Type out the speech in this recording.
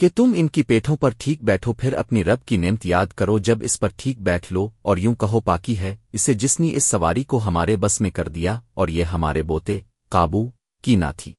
کہ تم ان کی پیٹھوں پر ٹھیک بیٹھو، پھر اپنی رب کی نعمت یاد کرو جب اس پر ٹھیک بیٹھ لو اور یوں کہو، پاکی ہے، اسے جس نے اس سواری کو ہمارے بس میں کر دیا اور یہ ہمارے بوتے، قابو، کی نہ تھی۔